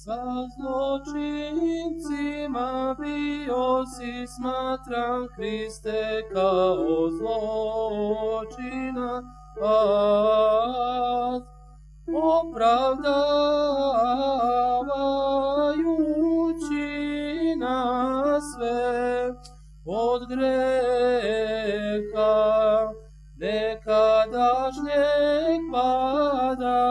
Sa zločincima bio si smatran Hriste kao zločina a Opravdavajući na sve od greha, nekadašnjeg pada